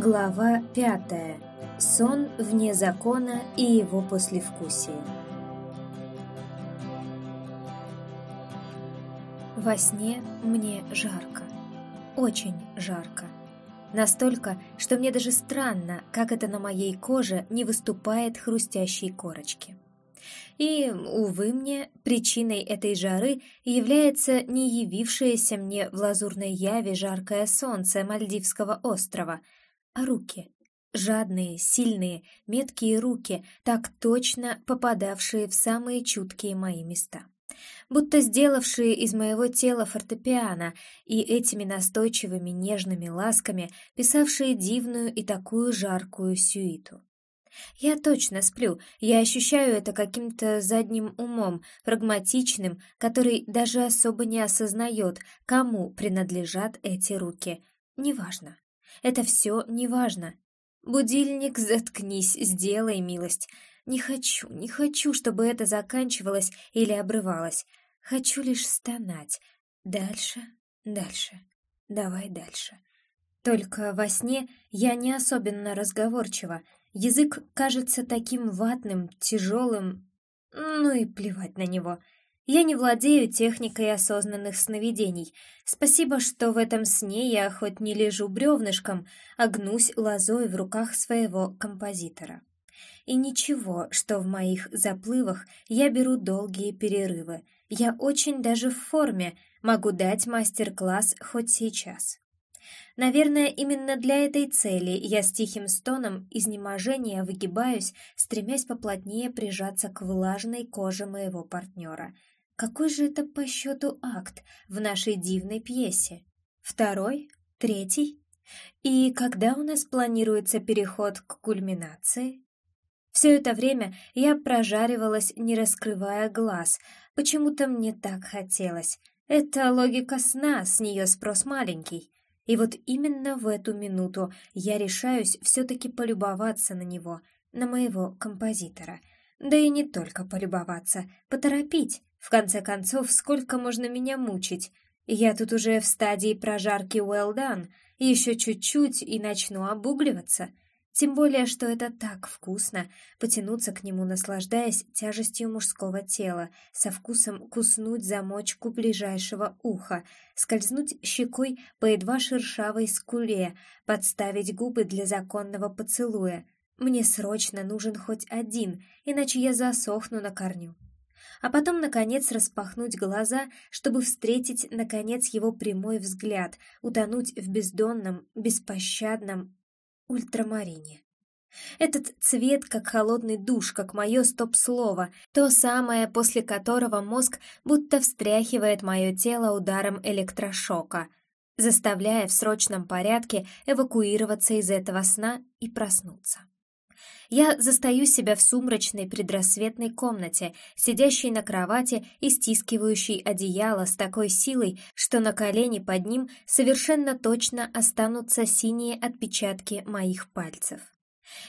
Глава пятая. Сон вне закона и его послевкусие. Во сне мне жарко. Очень жарко. Настолько, что мне даже странно, как это на моей коже не выступает хрустящей корочки. И, увы мне, причиной этой жары является не явившееся мне в лазурной яве жаркое солнце Мальдивского острова, а руки. Жадные, сильные, меткие руки, так точно попадавшие в самые чуткие мои места. Будто сделавшие из моего тела фортепиано и этими настойчивыми нежными ласками писавшие дивную и такую жаркую сюиту. Я точно сплю, я ощущаю это каким-то задним умом, прагматичным, который даже особо не осознает, кому принадлежат эти руки. Неважно. Это все неважно. Будильник, заткнись, сделай милость. Не хочу, не хочу, чтобы это заканчивалось или обрывалось. Хочу лишь стонать. Дальше, дальше, давай дальше. Только во сне я не особенно разговорчива, Язык кажется таким ватным, тяжелым. Ну и плевать на него. Я не владею техникой осознанных сновидений. Спасибо, что в этом сне я хоть не лежу бревнышком, а гнусь лозой в руках своего композитора. И ничего, что в моих заплывах я беру долгие перерывы. Я очень даже в форме, могу дать мастер-класс хоть сейчас. Наверное, именно для этой цели я с тихим стоном изнеможения выгибаюсь, стремясь поплотнее прижаться к влажной коже моего партнера. Какой же это по счету акт в нашей дивной пьесе? Второй? Третий? И когда у нас планируется переход к кульминации? Все это время я прожаривалась, не раскрывая глаз. Почему-то мне так хотелось. Это логика сна, с нее спрос маленький. И вот именно в эту минуту я решаюсь все-таки полюбоваться на него, на моего композитора. Да и не только полюбоваться, поторопить. В конце концов, сколько можно меня мучить? Я тут уже в стадии прожарки well done, еще чуть-чуть и начну обугливаться — тем более, что это так вкусно — потянуться к нему, наслаждаясь тяжестью мужского тела, со вкусом куснуть замочку ближайшего уха, скользнуть щекой по едва шершавой скуле, подставить губы для законного поцелуя. Мне срочно нужен хоть один, иначе я засохну на корню. А потом, наконец, распахнуть глаза, чтобы встретить, наконец, его прямой взгляд, утонуть в бездонном, беспощадном, ультрамарине. Этот цвет как холодный душ, как мое стоп-слово, то самое, после которого мозг будто встряхивает мое тело ударом электрошока, заставляя в срочном порядке эвакуироваться из этого сна и проснуться. Я застаю себя в сумрачной предрассветной комнате, сидящей на кровати и стискивающей одеяло с такой силой, что на колени под ним совершенно точно останутся синие отпечатки моих пальцев.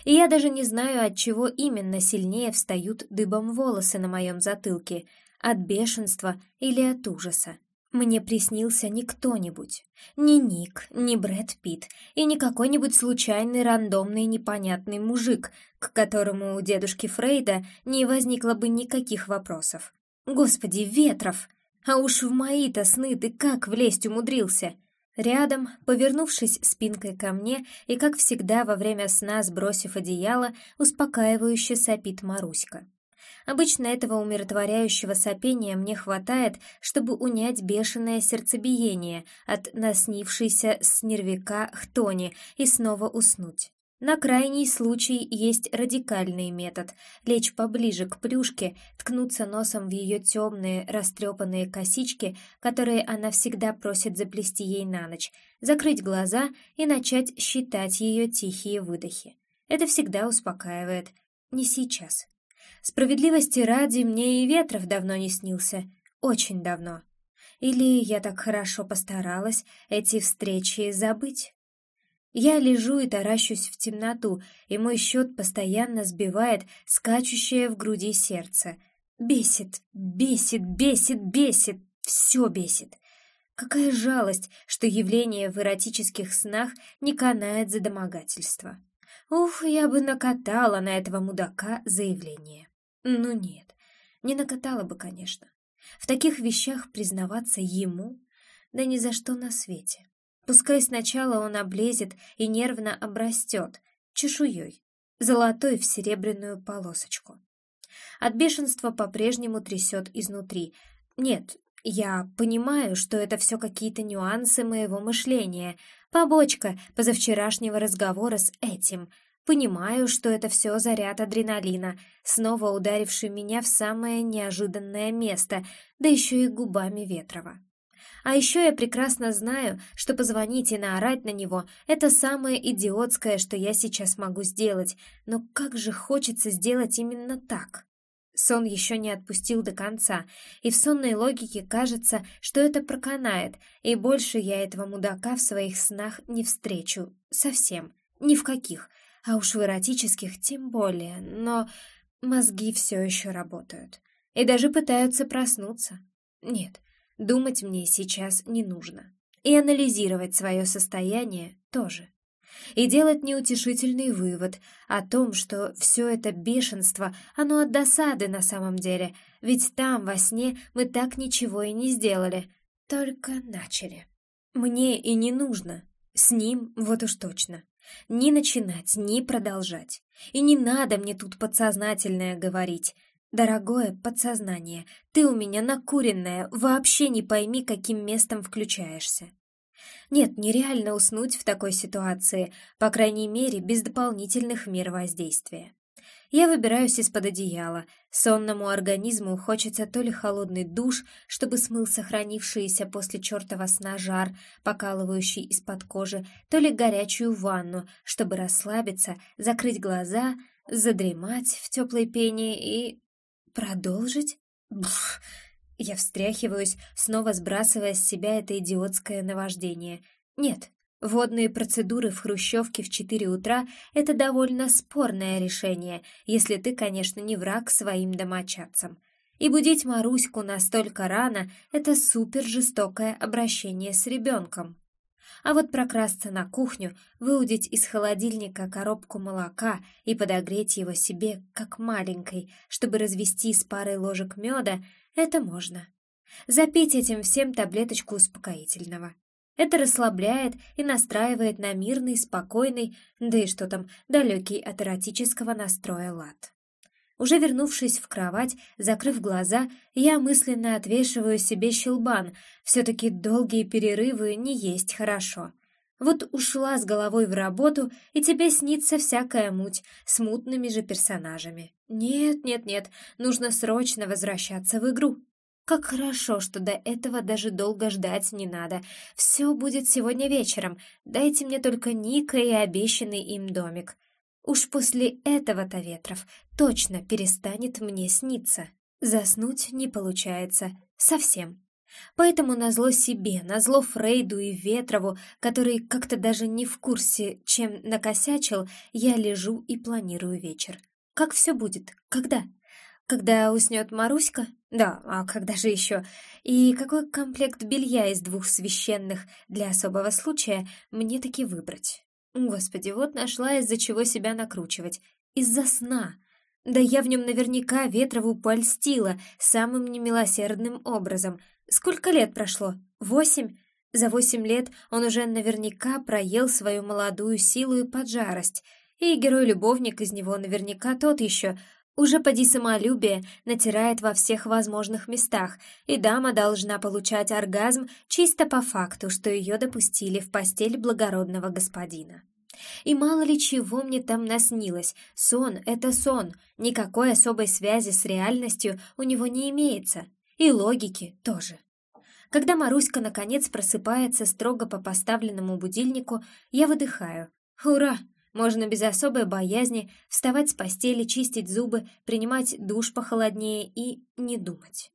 И я даже не знаю, от чего именно сильнее встают дыбом волосы на моем затылке, от бешенства или от ужаса. Мне приснился не кто-нибудь, не Ник, не Брэд Питт и не какой-нибудь случайный рандомный непонятный мужик, к которому у дедушки Фрейда не возникло бы никаких вопросов. Господи, Ветров! А уж в мои-то сны ты как влезть умудрился? Рядом, повернувшись спинкой ко мне и, как всегда, во время сна сбросив одеяло, успокаивающе сопит Маруська. Обычно этого умиротворяющего сопения мне хватает, чтобы унять бешеное сердцебиение от наснившейся с нервика хтони и снова уснуть. На крайний случай есть радикальный метод — лечь поближе к плюшке, ткнуться носом в ее темные, растрепанные косички, которые она всегда просит заплести ей на ночь, закрыть глаза и начать считать ее тихие выдохи. Это всегда успокаивает. Не сейчас. Справедливости ради, мне и Ветров давно не снился. Очень давно. Или я так хорошо постаралась эти встречи забыть? Я лежу и таращусь в темноту, и мой счет постоянно сбивает скачущее в груди сердце. Бесит, бесит, бесит, бесит, все бесит. Какая жалость, что явление в эротических снах не канает за домогательство. Ух, я бы накатала на этого мудака заявление. Ну нет, не накатала бы, конечно. В таких вещах признаваться ему, да ни за что на свете. Пускай сначала он облезет и нервно обрастет чешуей, золотой в серебряную полосочку. От бешенства по-прежнему трясет изнутри. Нет, я понимаю, что это все какие-то нюансы моего мышления, побочка позавчерашнего разговора с этим. Понимаю, что это все заряд адреналина, снова ударивший меня в самое неожиданное место, да еще и губами Ветрова. А еще я прекрасно знаю, что позвонить и наорать на него — это самое идиотское, что я сейчас могу сделать, но как же хочется сделать именно так. Сон еще не отпустил до конца, и в сонной логике кажется, что это проканает, и больше я этого мудака в своих снах не встречу. Совсем. Ни в каких. А уж в эротических тем более. Но мозги все еще работают. И даже пытаются проснуться. Нет, думать мне сейчас не нужно. И анализировать свое состояние тоже и делать неутешительный вывод о том, что все это бешенство, оно от досады на самом деле, ведь там, во сне, мы так ничего и не сделали, только начали. Мне и не нужно, с ним вот уж точно. Ни начинать, ни продолжать. И не надо мне тут подсознательное говорить. Дорогое подсознание, ты у меня накуренное, вообще не пойми, каким местом включаешься. Нет, нереально уснуть в такой ситуации, по крайней мере, без дополнительных мер воздействия. Я выбираюсь из-под одеяла. Сонному организму хочется то ли холодный душ, чтобы смыл сохранившийся после чертова сна жар, покалывающий из-под кожи, то ли горячую ванну, чтобы расслабиться, закрыть глаза, задремать в теплой пене и... продолжить? Бф, я встряхиваюсь, снова сбрасывая с себя это идиотское наваждение. Нет, водные процедуры в хрущевке в 4 утра — это довольно спорное решение, если ты, конечно, не враг своим домочадцам. И будить Маруську настолько рано — это супер жестокое обращение с ребенком. А вот прокрасться на кухню, выудить из холодильника коробку молока и подогреть его себе, как маленькой, чтобы развести с парой ложек меда — это можно. Запить этим всем таблеточку успокоительного. Это расслабляет и настраивает на мирный, спокойный, да и что там, далекий от эротического настроя лад. Уже вернувшись в кровать, закрыв глаза, я мысленно отвешиваю себе щелбан. Все-таки долгие перерывы не есть хорошо. Вот ушла с головой в работу, и тебе снится всякая муть с мутными же персонажами. Нет, нет, нет, нужно срочно возвращаться в игру. Как хорошо, что до этого даже долго ждать не надо. Все будет сегодня вечером. Дайте мне только Ника и обещанный им домик. Уж после этого-то ветров точно перестанет мне сниться. Заснуть не получается. Совсем. Поэтому назло себе, назло Фрейду и Ветрову, который как-то даже не в курсе, чем накосячил, я лежу и планирую вечер. Как все будет? Когда? Когда уснет Маруська? Да, а когда же еще? И какой комплект белья из двух священных для особого случая мне таки выбрать? Господи, вот нашла из-за чего себя накручивать. Из-за сна. Да я в нем наверняка Ветрову польстила самым немилосердным образом — Сколько лет прошло? Восемь? За восемь лет он уже наверняка проел свою молодую силу и поджарость, и герой-любовник из него наверняка тот еще, уже поди самолюбие натирает во всех возможных местах, и дама должна получать оргазм чисто по факту, что ее допустили в постель благородного господина. И мало ли чего мне там наснилось, сон — это сон, никакой особой связи с реальностью у него не имеется, и логики тоже. Когда Маруська наконец просыпается строго по поставленному будильнику, я выдыхаю. Ура! Можно без особой боязни вставать с постели, чистить зубы, принимать душ похолоднее и не думать.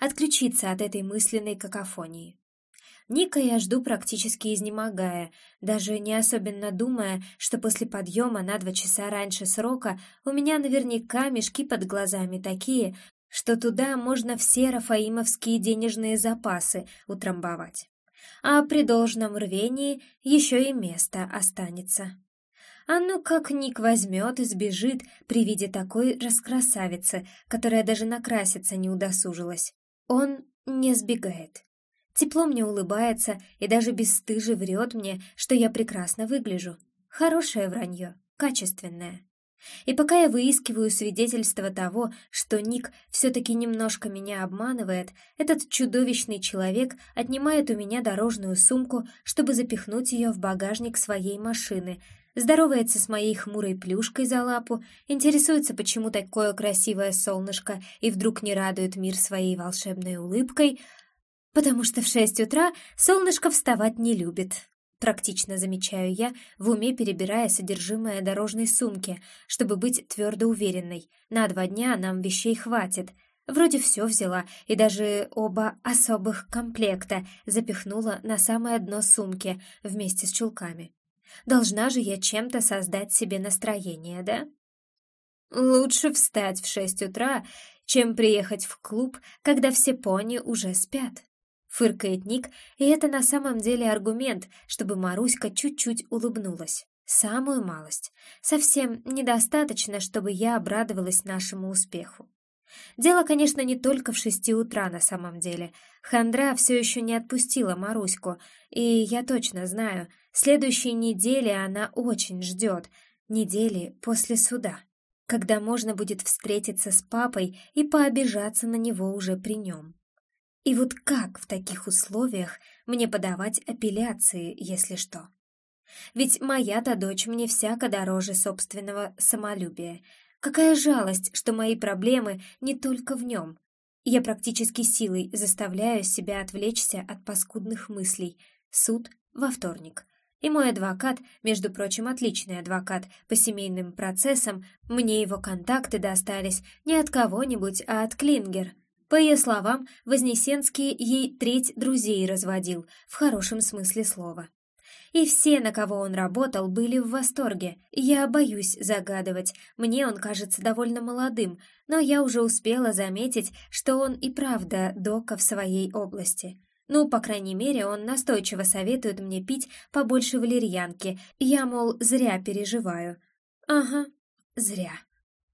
Отключиться от этой мысленной какофонии. Ника я жду практически изнемогая, даже не особенно думая, что после подъема на два часа раньше срока у меня наверняка мешки под глазами такие, что туда можно все рафаимовские денежные запасы утрамбовать. а при должном рвении еще и место останется. А ну как Ник возьмет и сбежит при виде такой раскрасавицы, которая даже накраситься не удосужилась. Он не сбегает. Тепло мне улыбается и даже бесстыже врет мне, что я прекрасно выгляжу. Хорошее вранье, качественное. И пока я выискиваю свидетельство того, что Ник все-таки немножко меня обманывает, этот чудовищный человек отнимает у меня дорожную сумку, чтобы запихнуть ее в багажник своей машины, здоровается с моей хмурой плюшкой за лапу, интересуется, почему такое красивое солнышко и вдруг не радует мир своей волшебной улыбкой, потому что в шесть утра солнышко вставать не любит. Практично замечаю я, в уме перебирая содержимое дорожной сумки, чтобы быть твердо уверенной. На два дня нам вещей хватит. Вроде все взяла, и даже оба особых комплекта запихнула на самое дно сумки вместе с чулками. Должна же я чем-то создать себе настроение, да? Лучше встать в шесть утра, чем приехать в клуб, когда все пони уже спят. Фыркает Ник, и это на самом деле аргумент, чтобы Маруська чуть-чуть улыбнулась. Самую малость. Совсем недостаточно, чтобы я обрадовалась нашему успеху. Дело, конечно, не только в шести утра на самом деле. Хандра все еще не отпустила Маруську, и я точно знаю, следующей недели она очень ждет, недели после суда, когда можно будет встретиться с папой и пообижаться на него уже при нем. И вот как в таких условиях мне подавать апелляции, если что? Ведь моя-то дочь мне всяко дороже собственного самолюбия. Какая жалость, что мои проблемы не только в нем. Я практически силой заставляю себя отвлечься от паскудных мыслей. Суд во вторник. И мой адвокат, между прочим, отличный адвокат по семейным процессам, мне его контакты достались не от кого-нибудь, а от Клингер — по ее словам, Вознесенский ей треть друзей разводил, в хорошем смысле слова. И все, на кого он работал, были в восторге. Я боюсь загадывать, мне он кажется довольно молодым, но я уже успела заметить, что он и правда дока в своей области. Ну, по крайней мере, он настойчиво советует мне пить побольше валерьянки. Я, мол, зря переживаю. Ага, зря.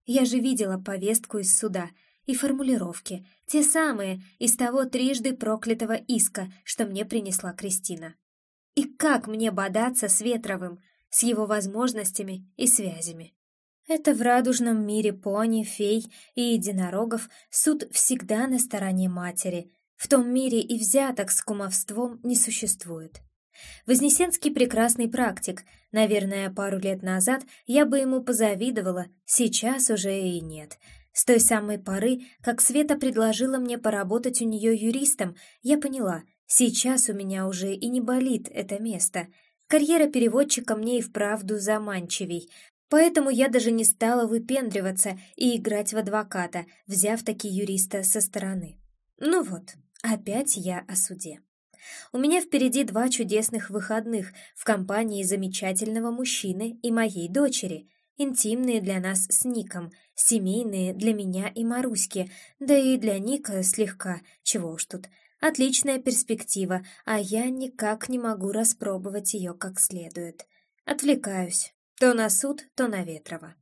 Я же видела повестку из суда — и формулировки, те самые из того трижды проклятого иска, что мне принесла Кристина. И как мне бодаться с Ветровым, с его возможностями и связями? Это в радужном мире пони, фей и единорогов суд всегда на стороне матери. В том мире и взяток с кумовством не существует. Вознесенский прекрасный практик. Наверное, пару лет назад я бы ему позавидовала, сейчас уже и нет. С той самой поры, как Света предложила мне поработать у нее юристом, я поняла, сейчас у меня уже и не болит это место. Карьера переводчика мне и вправду заманчивей, поэтому я даже не стала выпендриваться и играть в адвоката, взяв таки юриста со стороны. Ну вот, опять я о суде. У меня впереди два чудесных выходных в компании замечательного мужчины и моей дочери, интимные для нас с Ником, семейные для меня и Маруськи, да и для Ника слегка, чего уж тут. Отличная перспектива, а я никак не могу распробовать ее как следует. Отвлекаюсь, то на суд, то на Ветрова.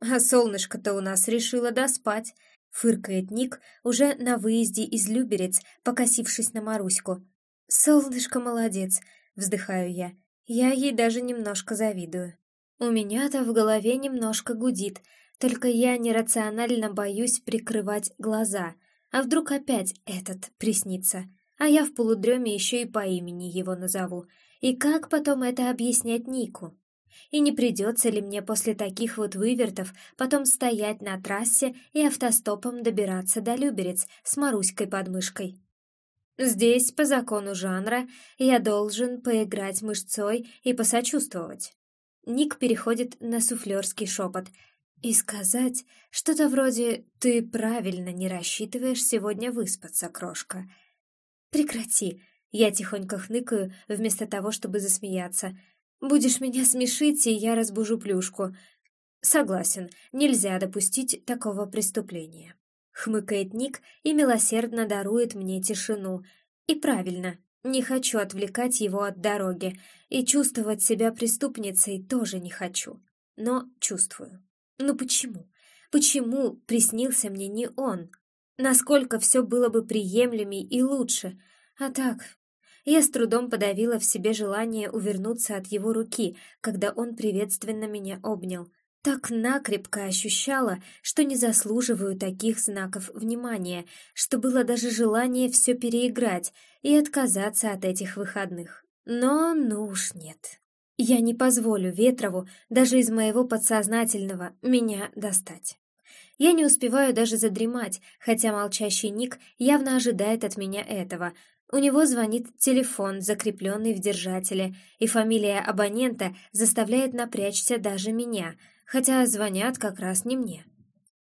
А солнышко-то у нас решило доспать, фыркает Ник уже на выезде из Люберец, покосившись на Маруську. «Солнышко молодец», — вздыхаю я. Я ей даже немножко завидую. У меня-то в голове немножко гудит, только я нерационально боюсь прикрывать глаза. А вдруг опять этот приснится? А я в полудреме еще и по имени его назову. И как потом это объяснять Нику? И не придется ли мне после таких вот вывертов потом стоять на трассе и автостопом добираться до Люберец с Маруськой под мышкой? Здесь, по закону жанра, я должен поиграть мышцой и посочувствовать. Ник переходит на суфлерский шепот и сказать что-то вроде «ты правильно не рассчитываешь сегодня выспаться, крошка». «Прекрати!» Я тихонько хныкаю, вместо того, чтобы засмеяться. «Будешь меня смешить, и я разбужу плюшку». «Согласен, нельзя допустить такого преступления». Хмыкает Ник и милосердно дарует мне тишину. И правильно, Не хочу отвлекать его от дороги, и чувствовать себя преступницей тоже не хочу. Но чувствую. Ну почему? Почему приснился мне не он? Насколько все было бы приемлемей и лучше? А так, я с трудом подавила в себе желание увернуться от его руки, когда он приветственно меня обнял. Так накрепко ощущала, что не заслуживаю таких знаков внимания, что было даже желание все переиграть и отказаться от этих выходных. Но ну уж нет. Я не позволю Ветрову даже из моего подсознательного меня достать. Я не успеваю даже задремать, хотя молчащий Ник явно ожидает от меня этого, у него звонит телефон, закрепленный в держателе, и фамилия абонента заставляет напрячься даже меня, хотя звонят как раз не мне.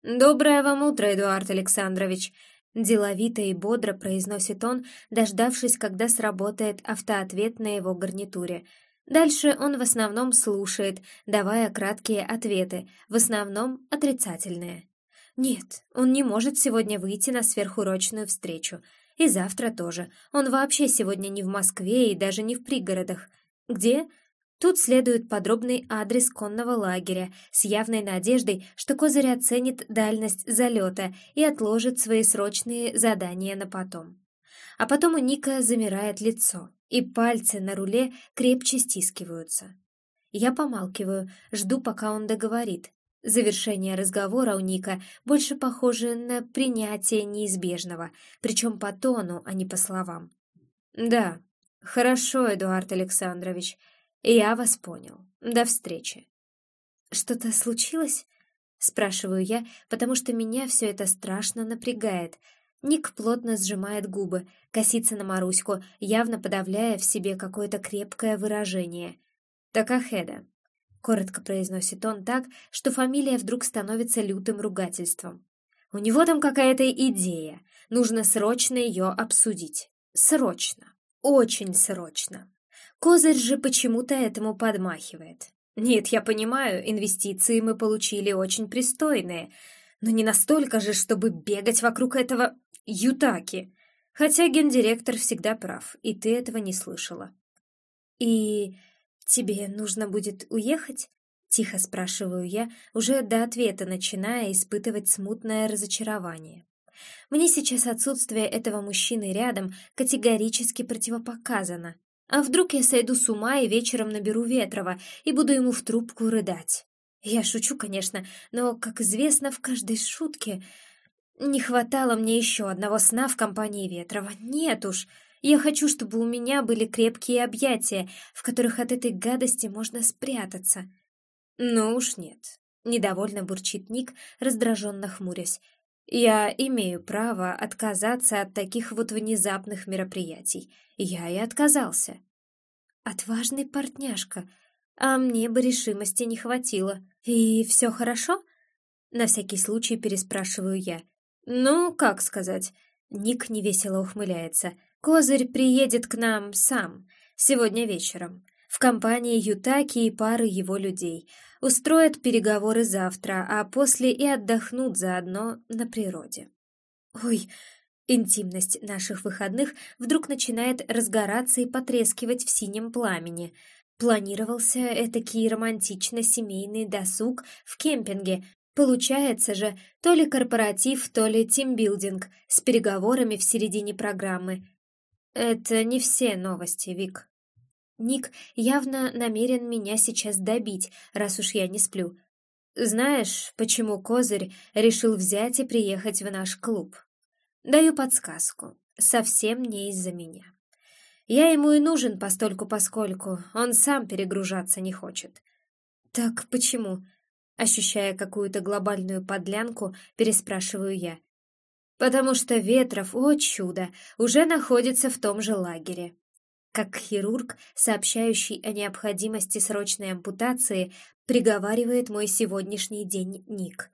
«Доброе вам утро, Эдуард Александрович!» Деловито и бодро произносит он, дождавшись, когда сработает автоответ на его гарнитуре. Дальше он в основном слушает, давая краткие ответы, в основном отрицательные. Нет, он не может сегодня выйти на сверхурочную встречу — и завтра тоже. Он вообще сегодня не в Москве и даже не в пригородах. Где? Тут следует подробный адрес конного лагеря с явной надеждой, что Козырь оценит дальность залета и отложит свои срочные задания на потом. А потом у Ника замирает лицо, и пальцы на руле крепче стискиваются. Я помалкиваю, жду, пока он договорит, Завершение разговора у Ника больше похоже на принятие неизбежного, причем по тону, а не по словам. «Да, хорошо, Эдуард Александрович, я вас понял. До встречи». «Что-то случилось?» — спрашиваю я, потому что меня все это страшно напрягает. Ник плотно сжимает губы, косится на Маруську, явно подавляя в себе какое-то крепкое выражение. «Такахеда, Коротко произносит он так, что фамилия вдруг становится лютым ругательством. У него там какая-то идея. Нужно срочно ее обсудить. Срочно. Очень срочно. Козырь же почему-то этому подмахивает. Нет, я понимаю, инвестиции мы получили очень пристойные, но не настолько же, чтобы бегать вокруг этого Ютаки. Хотя гендиректор всегда прав, и ты этого не слышала. И «Тебе нужно будет уехать?» — тихо спрашиваю я, уже до ответа начиная испытывать смутное разочарование. Мне сейчас отсутствие этого мужчины рядом категорически противопоказано. А вдруг я сойду с ума и вечером наберу Ветрова и буду ему в трубку рыдать? Я шучу, конечно, но, как известно, в каждой шутке... Не хватало мне еще одного сна в компании Ветрова. Нет уж, я хочу, чтобы у меня были крепкие объятия, в которых от этой гадости можно спрятаться. Ну уж нет. Недовольно бурчит Ник, раздраженно хмурясь. Я имею право отказаться от таких вот внезапных мероприятий. Я и отказался. Отважный партняшка. А мне бы решимости не хватило. И все хорошо? На всякий случай переспрашиваю я. Ну, как сказать? Ник невесело ухмыляется. Козырь приедет к нам сам, сегодня вечером, в компании Ютаки и пары его людей. Устроят переговоры завтра, а после и отдохнут заодно на природе. Ой, интимность наших выходных вдруг начинает разгораться и потрескивать в синем пламени. Планировался этакий романтично-семейный досуг в кемпинге, Получается же, то ли корпоратив, то ли тимбилдинг с переговорами в середине программы. «Это не все новости, Вик». Ник явно намерен меня сейчас добить, раз уж я не сплю. Знаешь, почему Козырь решил взять и приехать в наш клуб? Даю подсказку. Совсем не из-за меня. Я ему и нужен постольку-поскольку, он сам перегружаться не хочет. Так почему? Ощущая какую-то глобальную подлянку, переспрашиваю я. Потому что Ветров, о чудо, уже находится в том же лагере. Как хирург, сообщающий о необходимости срочной ампутации, приговаривает мой сегодняшний день Ник.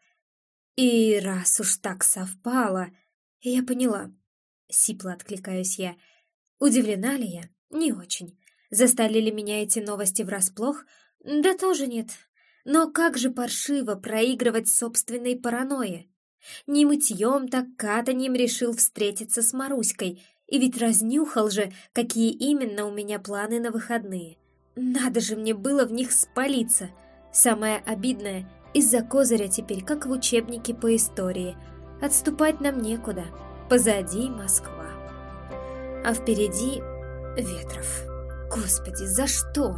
И раз уж так совпало, я поняла. Сипло откликаюсь я. Удивлена ли я? Не очень. Застали ли меня эти новости врасплох? Да тоже нет. Но как же паршиво проигрывать собственной паранойи. Не мытьем, так катаньем решил встретиться с Маруськой. И ведь разнюхал же, какие именно у меня планы на выходные. Надо же мне было в них спалиться. Самое обидное, из-за козыря теперь, как в учебнике по истории. Отступать нам некуда. Позади Москва. А впереди Ветров. Господи, за что?